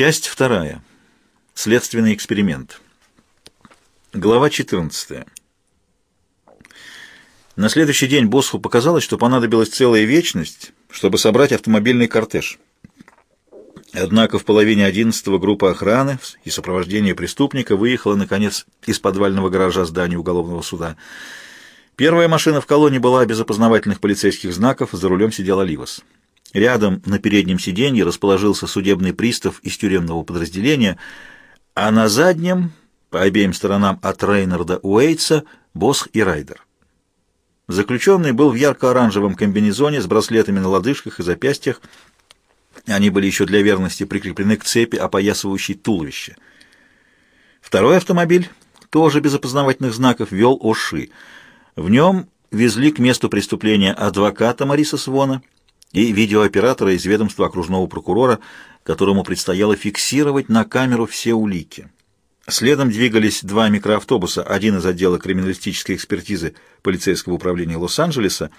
Часть вторая. Следственный эксперимент. Глава 14. На следующий день Босху показалось, что понадобилась целая вечность, чтобы собрать автомобильный кортеж. Однако в половине одиннадцатого группа охраны и сопровождение преступника выехала, наконец, из подвального гаража здания уголовного суда. Первая машина в колонне была без опознавательных полицейских знаков, за рулем сидел Оливас. Рядом на переднем сиденье расположился судебный пристав из тюремного подразделения, а на заднем, по обеим сторонам от Рейнарда Уэйтса, Босх и Райдер. Заключенный был в ярко-оранжевом комбинезоне с браслетами на лодыжках и запястьях. Они были еще для верности прикреплены к цепи, опоясывающей туловище. Второй автомобиль, тоже без опознавательных знаков, вел Оши. В нем везли к месту преступления адвоката Мариса Свона и видеооператора из ведомства окружного прокурора, которому предстояло фиксировать на камеру все улики. Следом двигались два микроавтобуса, один из отдела криминалистической экспертизы полицейского управления Лос-Анджелеса,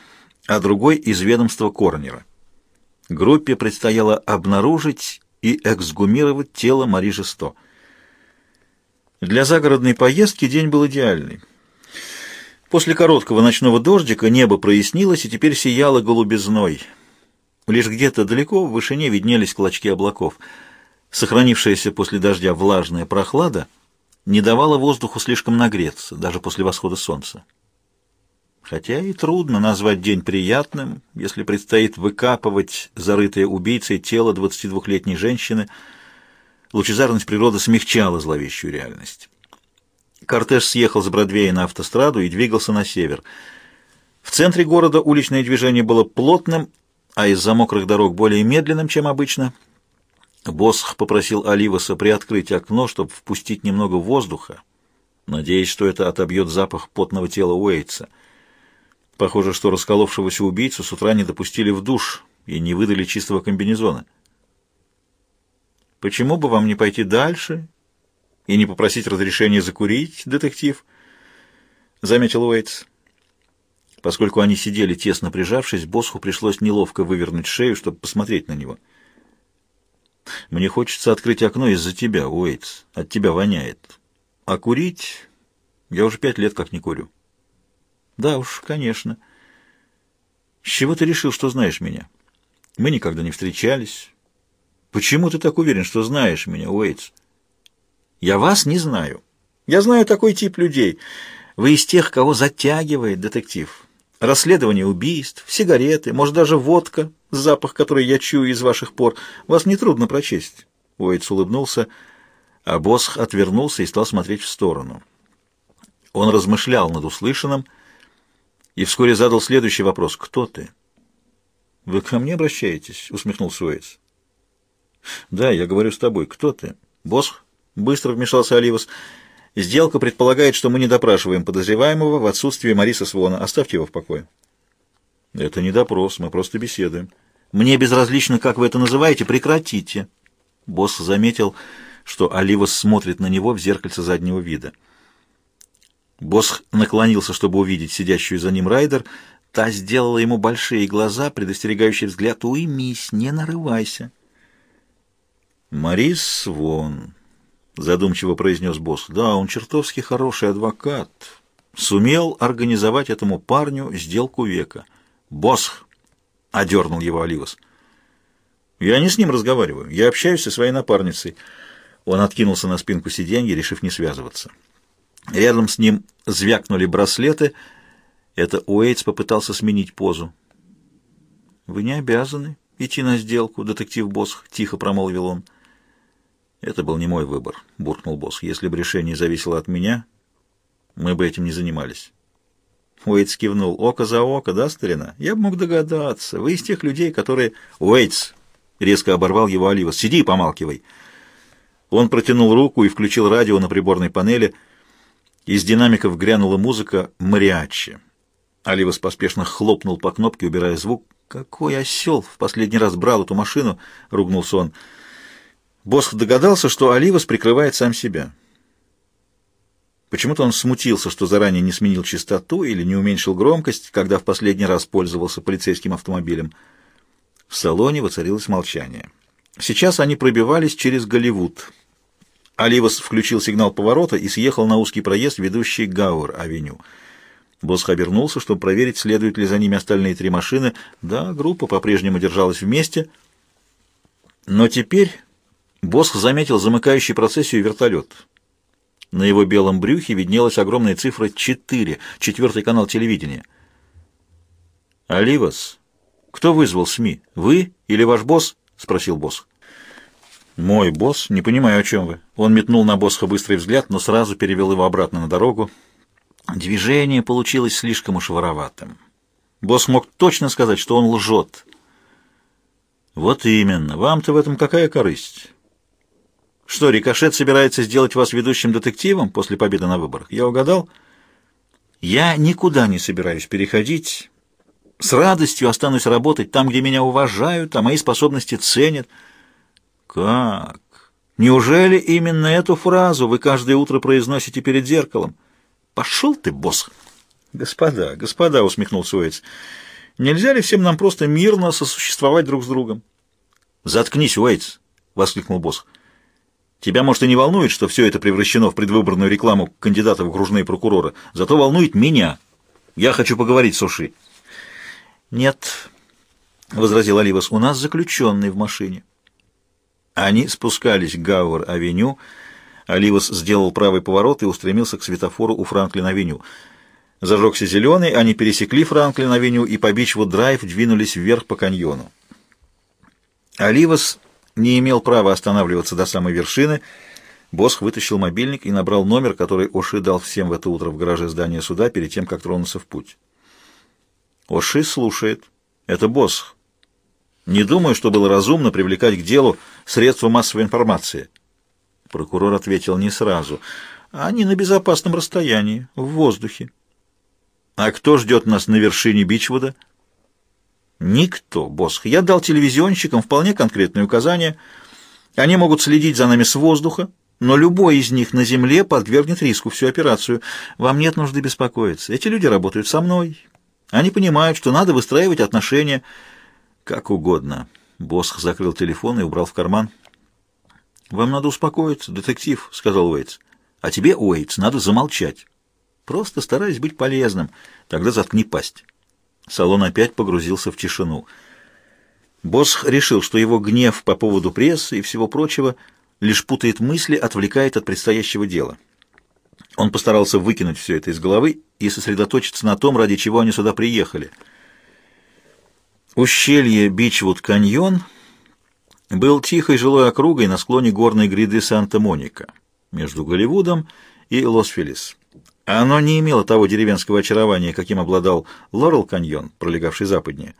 а другой из ведомства Корнера. Группе предстояло обнаружить и эксгумировать тело Мари Жесто. Для загородной поездки день был идеальный. После короткого ночного дождика небо прояснилось и теперь сияло голубизной. Лишь где-то далеко в вышине виднелись клочки облаков. Сохранившаяся после дождя влажная прохлада — не давало воздуху слишком нагреться, даже после восхода солнца. Хотя и трудно назвать день приятным, если предстоит выкапывать зарытое убийцей тело 22-летней женщины. Лучезарность природы смягчала зловещую реальность. Кортеж съехал с Бродвея на автостраду и двигался на север. В центре города уличное движение было плотным, а из-за мокрых дорог более медленным, чем обычно – Босх попросил Оливаса приоткрыть окно, чтобы впустить немного воздуха, надеясь, что это отобьет запах потного тела Уэйтса. Похоже, что расколовшегося убийцу с утра не допустили в душ и не выдали чистого комбинезона. «Почему бы вам не пойти дальше и не попросить разрешения закурить, детектив?» — заметил Уэйтс. Поскольку они сидели тесно прижавшись, Босху пришлось неловко вывернуть шею, чтобы посмотреть на него — мне хочется открыть окно из-за тебя, Уэйтс. От тебя воняет. А курить... Я уже пять лет как не курю. Да уж, конечно. С чего ты решил, что знаешь меня? Мы никогда не встречались. Почему ты так уверен, что знаешь меня, Уэйтс? Я вас не знаю. Я знаю такой тип людей. Вы из тех, кого затягивает детектив. Расследование убийств, сигареты, может, даже водка, запах, который я чую из ваших пор, вас нетрудно прочесть. Уэйтс улыбнулся, а Босх отвернулся и стал смотреть в сторону. Он размышлял над услышанным и вскоре задал следующий вопрос. «Кто ты?» «Вы ко мне обращаетесь?» — усмехнулся Уэйтс. «Да, я говорю с тобой. Кто ты?» «Босх?» — быстро вмешался Оливас. Сделка предполагает, что мы не допрашиваем подозреваемого в отсутствии Мариса Свона. Оставьте его в покое. Это не допрос, мы просто беседуем. Мне безразлично, как вы это называете, прекратите. Босс заметил, что Оливас смотрит на него в зеркальце заднего вида. Босс наклонился, чтобы увидеть сидящую за ним Райдер. Та сделала ему большие глаза, предостерегающий взгляд. «Уймись, не нарывайся». «Марис Свон», — задумчиво произнес босс. «Да, он чертовски хороший адвокат. Сумел организовать этому парню сделку века. Босс!» — одернул его Оливас. «Я не с ним разговариваю. Я общаюсь со своей напарницей». Он откинулся на спинку сиденья, решив не связываться. Рядом с ним звякнули браслеты. Это Уэйтс попытался сменить позу. «Вы не обязаны идти на сделку, детектив Босх», — тихо промолвил он. «Это был не мой выбор», — буркнул босс. «Если бы решение зависело от меня, мы бы этим не занимались». Уэйтс кивнул. «Око за око, да, старина? Я бы мог догадаться. Вы из тех людей, которые...» «Уэйтс!» — резко оборвал его Оливас. «Сиди и помалкивай». Он протянул руку и включил радио на приборной панели. Из динамиков грянула музыка «Мариаччи». Оливас поспешно хлопнул по кнопке, убирая звук. «Какой осел! В последний раз брал эту машину!» — ругнулся он. Босх догадался, что Оливас прикрывает сам себя. Почему-то он смутился, что заранее не сменил частоту или не уменьшил громкость, когда в последний раз пользовался полицейским автомобилем. В салоне воцарилось молчание. Сейчас они пробивались через Голливуд. Оливас включил сигнал поворота и съехал на узкий проезд, ведущий Гауэр-авеню. Босх обернулся, чтобы проверить, следуют ли за ними остальные три машины. Да, группа по-прежнему держалась вместе. Но теперь Босх заметил замыкающий процессию вертолет. На его белом брюхе виднелась огромная цифра 4, четвертый канал телевидения. «Оливас, кто вызвал СМИ? Вы или ваш босс?» — спросил Босх. «Мой босс? Не понимаю, о чем вы». Он метнул на Босха быстрый взгляд, но сразу перевел его обратно на дорогу. Движение получилось слишком уж вороватым. Босс мог точно сказать, что он лжет. «Вот именно. Вам-то в этом какая корысть?» «Что, Рикошет собирается сделать вас ведущим детективом после победы на выборах? Я угадал?» «Я никуда не собираюсь переходить. С радостью останусь работать там, где меня уважают, а мои способности ценят». «Как? Неужели именно эту фразу вы каждое утро произносите перед зеркалом?» Пошел ты, босс. Господа, господа, усмехнулся Уэйтс, нельзя ли всем нам просто мирно сосуществовать друг с другом? Заткнись, Уэйтс, воскликнул босс. Тебя, может, и не волнует, что все это превращено в предвыборную рекламу кандидата в окружные прокуроры, зато волнует меня. Я хочу поговорить с О'Ши. Нет, — возразил Оливас, — у нас заключенный в машине. Они спускались к Гауэр-авеню, — Оливас сделал правый поворот и устремился к светофору у Франклин-авеню. Зажегся зеленый, они пересекли Франклин-авеню и по Бичвуд-драйв двинулись вверх по каньону. Оливас не имел права останавливаться до самой вершины. Босх вытащил мобильник и набрал номер, который О'Ши дал всем в это утро в гараже здания суда перед тем, как тронуться в путь. Оши слушает. Это Босх. Не думаю, что было разумно привлекать к делу средства массовой информации. Прокурор ответил не сразу. Они на безопасном расстоянии, в воздухе. А кто ждет нас на вершине Бичвуда? Никто, Босх. Я дал телевизионщикам вполне конкретные указания. Они могут следить за нами с воздуха, но любой из них на земле подвергнет риску всю операцию. Вам нет нужды беспокоиться. Эти люди работают со мной. Они понимают, что надо выстраивать отношения как угодно. Босх закрыл телефон и убрал в карман. «Вам надо успокоиться, детектив», — сказал Уэйтс. «А тебе, Уэйтс, надо замолчать. Просто стараюсь быть полезным. Тогда заткни пасть». Салон опять погрузился в тишину. Босх решил, что его гнев по поводу прессы и всего прочего лишь путает мысли, отвлекает от предстоящего дела. Он постарался выкинуть все это из головы и сосредоточиться на том, ради чего они сюда приехали. Ущелье Бичвуд-каньон — был тихой жилой округой на склоне горной гряды Санта-Моника, между Голливудом и Лос-Фелис. Оно не имело того деревенского очарования, каким обладал Лорел-каньон, пролегавший западнее,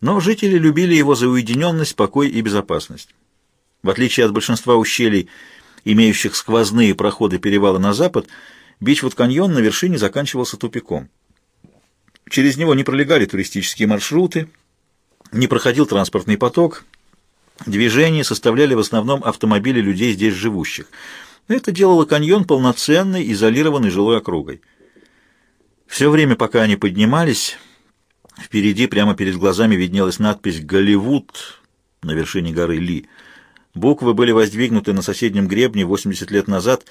но жители любили его за уединенность, покой и безопасность. В отличие от большинства ущелий, имеющих сквозные проходы перевала на запад, Бичвуд-каньон на вершине заканчивался тупиком. Через него не пролегали туристические маршруты, не проходил транспортный поток, Движение составляли в основном автомобили людей здесь живущих. Это делало каньон полноценной, изолированной жилой округой. Все время, пока они поднимались, впереди, прямо перед глазами, виднелась надпись «Голливуд» на вершине горы Ли. Буквы были воздвигнуты на соседнем гребне 80 лет назад,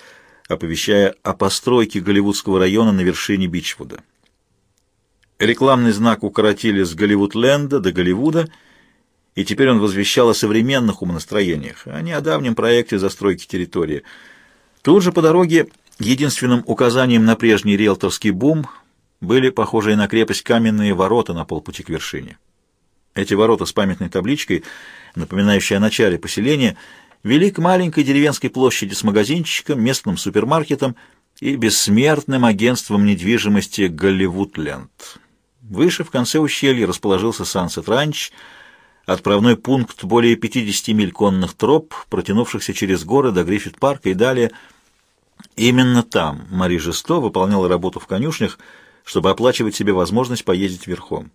оповещая о постройке Голливудского района на вершине Бичвуда. Рекламный знак укоротили с Голливуд-Ленда до Голливуда — и теперь он возвещал о современных умонастроениях, а не о давнем проекте застройки территории. Тут же по дороге единственным указанием на прежний риэлторский бум были похожие на крепость каменные ворота на полпути к вершине. Эти ворота с памятной табличкой, напоминающей о начале поселения, вели к маленькой деревенской площади с магазинчиком, местным супермаркетом и бессмертным агентством недвижимости «Голливудленд». Выше, в конце ущелья, расположился Сансет Ранч — отправной пункт более 50 миль конных троп, протянувшихся через горы до Гриффит-парка и далее. Именно там Мари Жесто выполняла работу в конюшнях, чтобы оплачивать себе возможность поездить верхом.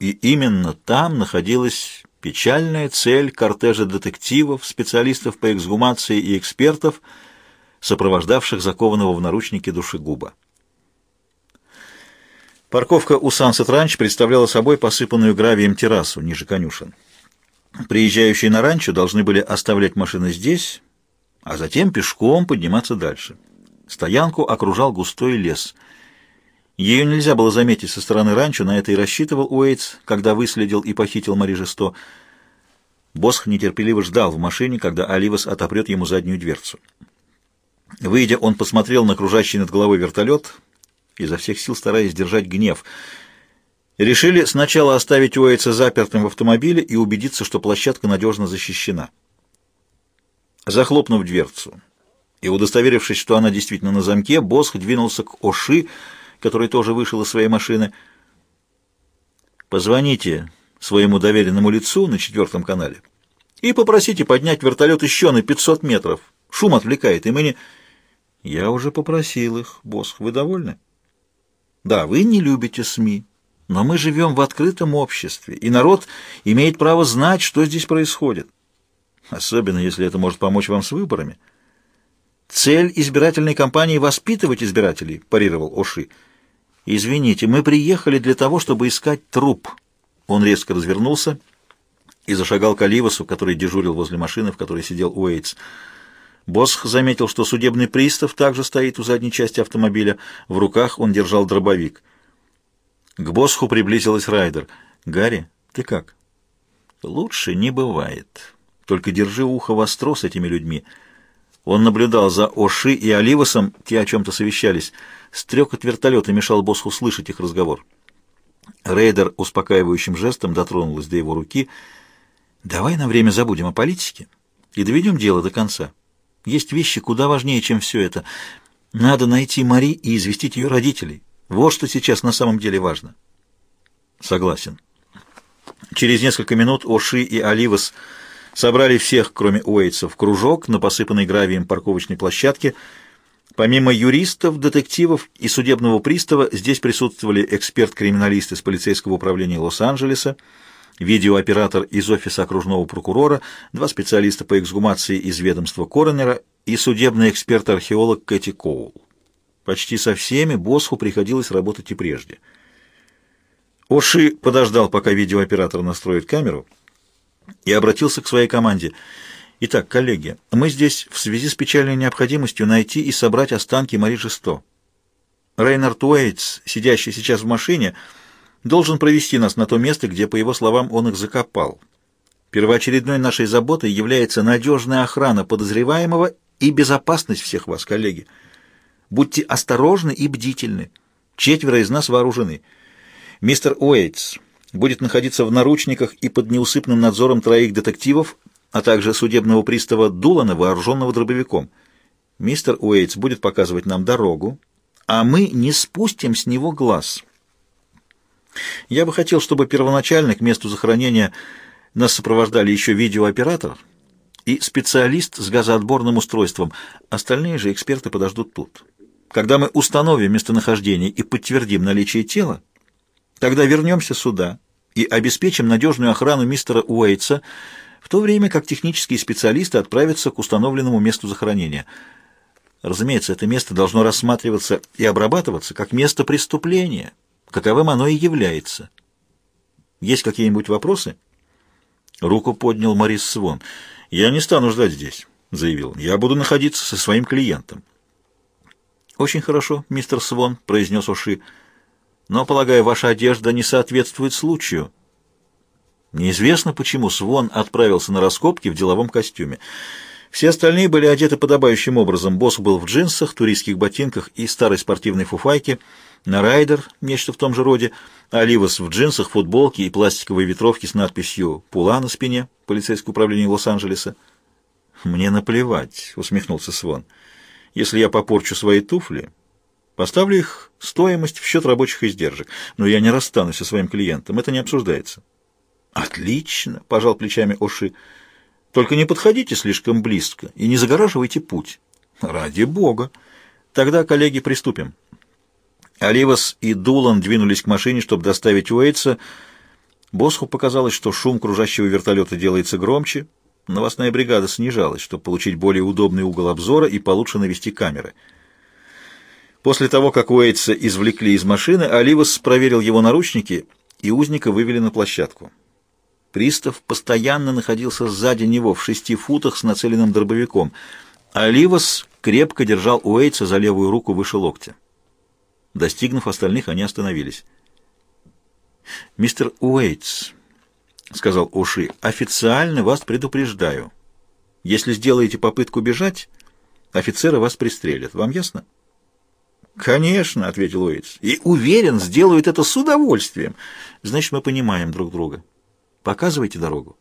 И именно там находилась печальная цель кортежа детективов, специалистов по эксгумации и экспертов, сопровождавших закованного в наручники душегуба. Парковка у Сансет Ранч представляла собой посыпанную гравием террасу ниже конюшен. Приезжающие на ранчо должны были оставлять машины здесь, а затем пешком подниматься дальше. Стоянку окружал густой лес. Ее нельзя было заметить со стороны ранчо, на это и рассчитывал Уэйтс, когда выследил и похитил Мари Жесто. Босх нетерпеливо ждал в машине, когда Оливас отопрет ему заднюю дверцу. Выйдя, он посмотрел на кружащий над головой вертолет, изо всех сил стараясь держать гнев. Решили сначала оставить Уэйтса запертым в автомобиле и убедиться, что площадка надежно защищена. Захлопнув дверцу и удостоверившись, что она действительно на замке, Босх двинулся к Оши, который тоже вышел из своей машины. «Позвоните своему доверенному лицу на четвертом канале и попросите поднять вертолет еще на 500 метров. Шум отвлекает, и мы не...» «Я уже попросил их, Босх. Вы довольны?» «Да, вы не любите СМИ, но мы живем в открытом обществе, и народ имеет право знать, что здесь происходит, особенно если это может помочь вам с выборами». «Цель избирательной кампании — воспитывать избирателей», — парировал Оши. «Извините, мы приехали для того, чтобы искать труп». Он резко развернулся и зашагал к Оливасу, который дежурил возле машины, в которой сидел Уэйтс. Босх заметил, что судебный пристав также стоит у задней части автомобиля. В руках он держал дробовик. К Босху приблизилась Райдер. «Гарри, ты как?» «Лучше не бывает. Только держи ухо востро с этими людьми». Он наблюдал за Оши и Оливасом, те о чем-то совещались. Стрекот вертолета мешал боссу слышать их разговор. Рейдер успокаивающим жестом дотронулась до его руки. «Давай на время забудем о политике и доведем дело до конца. Есть вещи куда важнее, чем все это. Надо найти Мари и известить ее родителей. Вот что сейчас на самом деле важно». «Согласен». Через несколько минут Оши и Оливас собрали всех, кроме Уэйтса, в кружок на посыпанной гравием парковочной площадке. Помимо юристов, детективов и судебного пристава, здесь присутствовали эксперт-криминалист из полицейского управления Лос-Анджелеса, видеооператор из офиса окружного прокурора, два специалиста по эксгумации из ведомства коронера и судебный эксперт-археолог Кэти Коул. Почти со всеми Босху приходилось работать и прежде. Оши подождал, пока видеооператор настроит камеру, и обратился к своей команде. «Итак, коллеги, мы здесь в связи с печальной необходимостью найти и собрать останки Мари Жесто. Рейнард Уэйтс, сидящий сейчас в машине, должен провести нас на то место, где, по его словам, он их закопал. Первоочередной нашей заботой является надежная охрана подозреваемого и безопасность всех вас, коллеги. Будьте осторожны и бдительны. Четверо из нас вооружены. Мистер Уэйтс, будет находиться в наручниках и под неусыпным надзором троих детективов, а также судебного пристава Дулана, вооруженного дробовиком. Мистер Уэйтс будет показывать нам дорогу, а мы не спустим с него глаз. Я бы хотел, чтобы первоначально к месту захоронения нас сопровождали еще видеооператор и специалист с газоотборным устройством. Остальные же эксперты подождут тут. Когда мы установим местонахождение и подтвердим наличие тела, тогда вернемся сюда и обеспечим надежную охрану мистера Уэйтса, в то время как технические специалисты отправятся к установленному месту захоронения. Разумеется, это место должно рассматриваться и обрабатываться как место преступления, каковым оно и является. Есть какие-нибудь вопросы? Руку поднял Морис Свон. «Я не стану ждать здесь», — заявил. «Я буду находиться со своим клиентом». «Очень хорошо, мистер Свон», — произнес Оши. Но, полагаю, ваша одежда не соответствует случаю. Неизвестно, почему Свон отправился на раскопки в деловом костюме. Все остальные были одеты подобающим образом. Босс был в джинсах, туристских ботинках и старой спортивной фуфайке. На райдер, нечто в том же роде. Оливас в джинсах, футболке и пластиковой ветровке с надписью «Пула» на спине, полицейское управление Лос-Анджелеса. «Мне наплевать», — усмехнулся Свон. «Если я попорчу свои туфли, Поставлю их стоимость в счет рабочих издержек, но я не расстанусь со своим клиентом, это не обсуждается. Отлично, пожал плечами Оши. Только не подходите слишком близко и не загораживайте путь. Ради бога. Тогда, коллеги, приступим. Оливас и Дулан двинулись к машине, чтобы доставить Уэйтса. Босху показалось, что шум кружащего вертолета делается громче. Новостная бригада снижалась, чтобы получить более удобный угол обзора и получше навести камеры. После того, как Уэйтса извлекли из машины, Оливас проверил его наручники, и узника вывели на площадку. Пристав постоянно находился сзади него в шести футах с нацеленным дробовиком. Оливас крепко держал Уэйтса за левую руку выше локтя. Достигнув остальных, они остановились. «Мистер Уэйтс», — сказал Уши, — «официально вас предупреждаю. Если сделаете попытку бежать, офицеры вас пристрелят. Вам ясно?» «Конечно», — ответил Уэйтс, — «и уверен, сделают это с удовольствием. Значит, мы понимаем друг друга. Показывайте дорогу».